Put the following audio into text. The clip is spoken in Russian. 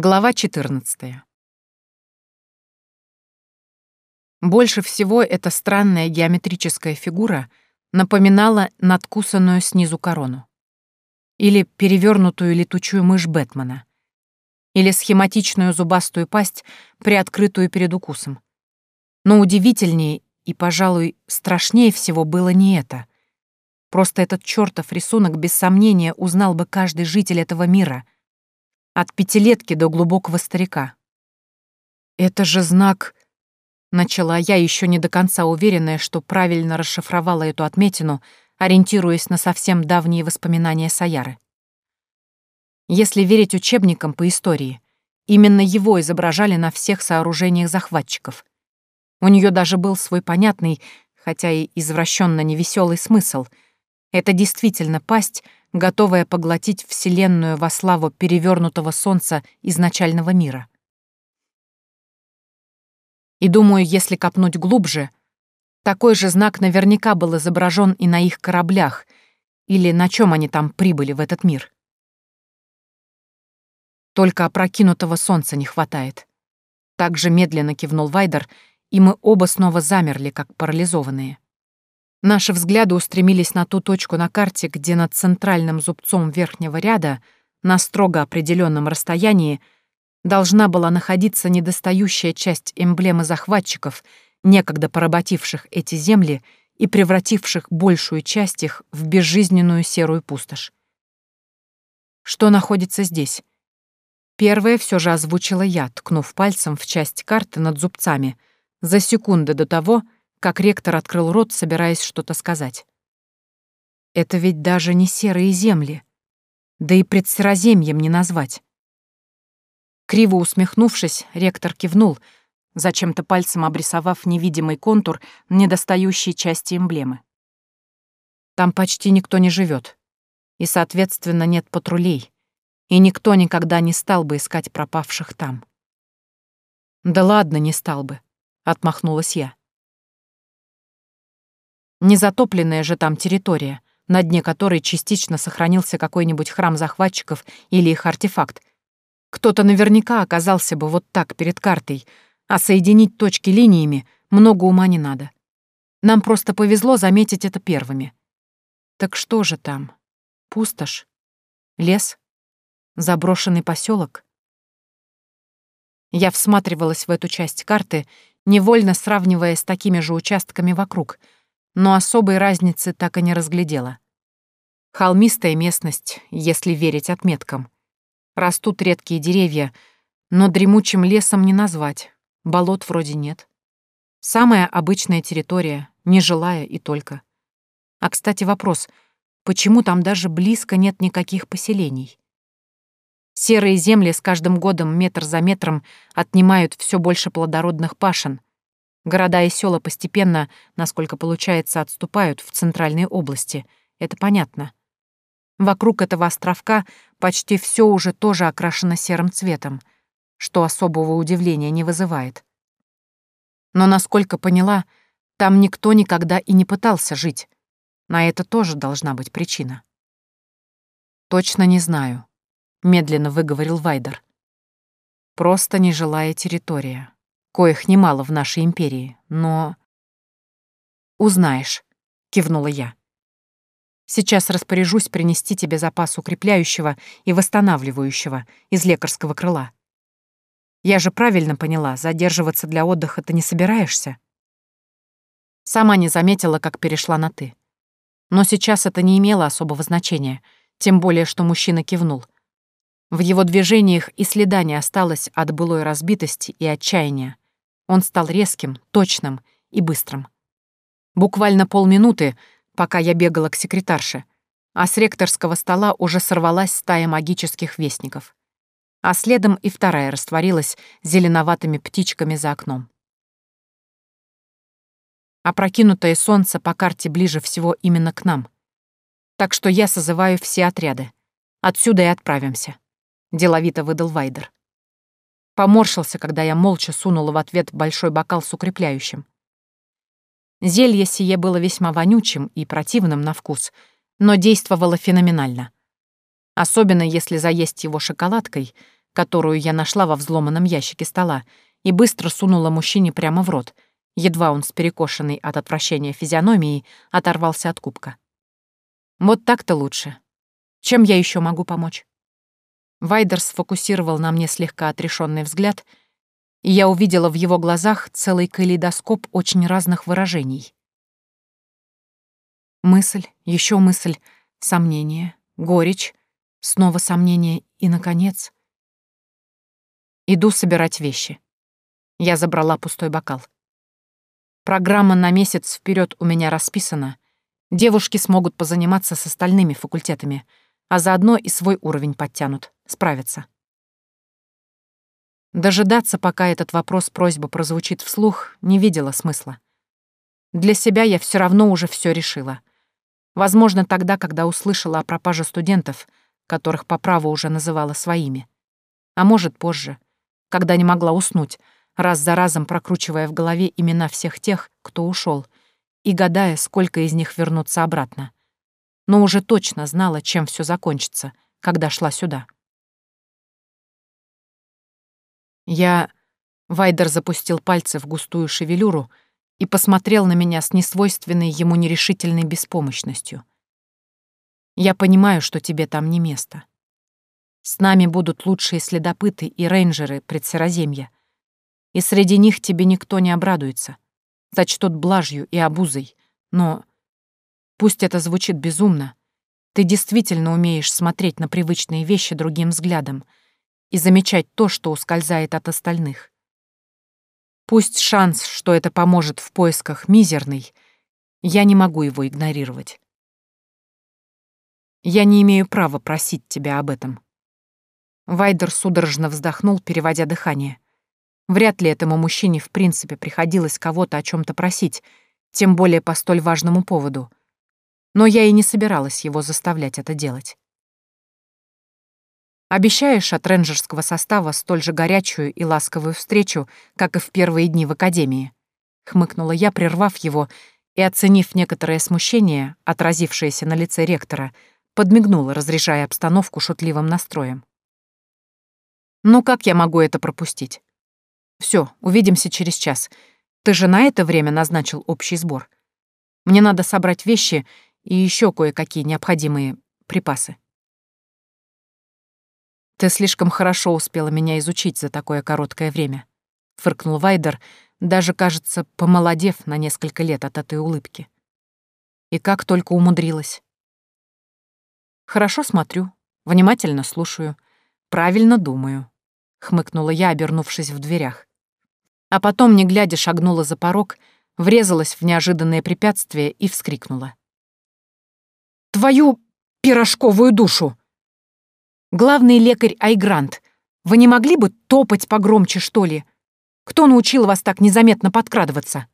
Глава 14. Больше всего эта странная геометрическая фигура напоминала надкусанную снизу корону. Или перевернутую летучую мышь Бэтмена. Или схематичную зубастую пасть, приоткрытую перед укусом. Но удивительнее и, пожалуй, страшнее всего было не это. Просто этот чертов рисунок без сомнения узнал бы каждый житель этого мира — от пятилетки до глубокого старика. «Это же знак...» Начала я, еще не до конца уверенная, что правильно расшифровала эту отметину, ориентируясь на совсем давние воспоминания Саяры. Если верить учебникам по истории, именно его изображали на всех сооружениях захватчиков. У нее даже был свой понятный, хотя и извращенно невеселый смысл. Это действительно пасть — готовая поглотить Вселенную во славу перевернутого солнца изначального мира. И думаю, если копнуть глубже, такой же знак наверняка был изображен и на их кораблях, или на чем они там прибыли в этот мир. Только опрокинутого солнца не хватает. Так же медленно кивнул Вайдер, и мы оба снова замерли, как парализованные. Наши взгляды устремились на ту точку на карте, где над центральным зубцом верхнего ряда, на строго определенном расстоянии, должна была находиться недостающая часть эмблемы захватчиков, некогда поработивших эти земли и превративших большую часть их в безжизненную серую пустошь. Что находится здесь? Первое все же озвучила я, ткнув пальцем в часть карты над зубцами, за секунды до того, как ректор открыл рот, собираясь что-то сказать. Это ведь даже не серые земли. Да и предсероземьем не назвать. Криво усмехнувшись, ректор кивнул, зачем-то пальцем обрисовав невидимый контур недостающей части эмблемы. Там почти никто не живет, и, соответственно, нет патрулей, и никто никогда не стал бы искать пропавших там. «Да ладно, не стал бы», — отмахнулась я. Незатопленная же там территория, на дне которой частично сохранился какой-нибудь храм захватчиков или их артефакт. Кто-то наверняка оказался бы вот так перед картой, а соединить точки линиями много ума не надо. Нам просто повезло заметить это первыми. Так что же там? Пустошь? Лес? Заброшенный поселок? Я всматривалась в эту часть карты, невольно сравнивая с такими же участками вокруг — но особой разницы так и не разглядела. Холмистая местность, если верить отметкам. Растут редкие деревья, но дремучим лесом не назвать, болот вроде нет. Самая обычная территория, нежилая и только. А, кстати, вопрос, почему там даже близко нет никаких поселений? Серые земли с каждым годом метр за метром отнимают все больше плодородных пашин, Города и села постепенно, насколько получается, отступают в центральные области. Это понятно. Вокруг этого островка почти все уже тоже окрашено серым цветом, что особого удивления не вызывает. Но, насколько поняла, там никто никогда и не пытался жить. На это тоже должна быть причина. «Точно не знаю», — медленно выговорил Вайдер. «Просто нежилая территория» коих немало в нашей империи, но... «Узнаешь», — кивнула я. «Сейчас распоряжусь принести тебе запас укрепляющего и восстанавливающего из лекарского крыла. Я же правильно поняла, задерживаться для отдыха ты не собираешься?» Сама не заметила, как перешла на «ты». Но сейчас это не имело особого значения, тем более, что мужчина кивнул. В его движениях и следа не осталось от былой разбитости и отчаяния. Он стал резким, точным и быстрым. Буквально полминуты, пока я бегала к секретарше, а с ректорского стола уже сорвалась стая магических вестников. А следом и вторая растворилась зеленоватыми птичками за окном. Опрокинутое солнце по карте ближе всего именно к нам. Так что я созываю все отряды. Отсюда и отправимся. Деловито выдал Вайдер. Поморщился, когда я молча сунула в ответ большой бокал с укрепляющим. Зелье сие было весьма вонючим и противным на вкус, но действовало феноменально. Особенно если заесть его шоколадкой, которую я нашла во взломанном ящике стола, и быстро сунула мужчине прямо в рот. Едва он с перекошенной от отвращения физиономией оторвался от кубка. Вот так-то лучше. Чем я еще могу помочь? Вайдер сфокусировал на мне слегка отрешенный взгляд, и я увидела в его глазах целый калейдоскоп очень разных выражений. Мысль, еще мысль, сомнение, горечь, снова сомнение и, наконец... Иду собирать вещи. Я забрала пустой бокал. Программа на месяц вперед у меня расписана. Девушки смогут позаниматься с остальными факультетами, а заодно и свой уровень подтянут, справятся. Дожидаться, пока этот вопрос-просьба прозвучит вслух, не видела смысла. Для себя я все равно уже все решила. Возможно, тогда, когда услышала о пропаже студентов, которых по праву уже называла своими. А может, позже, когда не могла уснуть, раз за разом прокручивая в голове имена всех тех, кто ушел, и гадая, сколько из них вернутся обратно. Но уже точно знала, чем все закончится, когда шла сюда. Я... Вайдер запустил пальцы в густую шевелюру и посмотрел на меня с несвойственной ему нерешительной беспомощностью. «Я понимаю, что тебе там не место. С нами будут лучшие следопыты и рейнджеры предсероземья, и среди них тебе никто не обрадуется, сочтут блажью и обузой, но... Пусть это звучит безумно, ты действительно умеешь смотреть на привычные вещи другим взглядом и замечать то, что ускользает от остальных. Пусть шанс, что это поможет в поисках, мизерный, я не могу его игнорировать. Я не имею права просить тебя об этом. Вайдер судорожно вздохнул, переводя дыхание. Вряд ли этому мужчине в принципе приходилось кого-то о чем то просить, тем более по столь важному поводу. Но я и не собиралась его заставлять это делать. «Обещаешь от рейнджерского состава столь же горячую и ласковую встречу, как и в первые дни в Академии?» — хмыкнула я, прервав его, и, оценив некоторое смущение, отразившееся на лице ректора, подмигнула, разряжая обстановку шутливым настроем. «Ну как я могу это пропустить?» Все, увидимся через час. Ты же на это время назначил общий сбор. Мне надо собрать вещи и еще кое-какие необходимые припасы. Ты слишком хорошо успела меня изучить за такое короткое время, фыркнул Вайдер, даже, кажется, помолодев на несколько лет от этой улыбки. И как только умудрилась. Хорошо смотрю, внимательно слушаю, правильно думаю, хмыкнула я, обернувшись в дверях а потом, не глядя, шагнула за порог, врезалась в неожиданное препятствие и вскрикнула. «Твою пирожковую душу! Главный лекарь Айгрант, вы не могли бы топать погромче, что ли? Кто научил вас так незаметно подкрадываться?»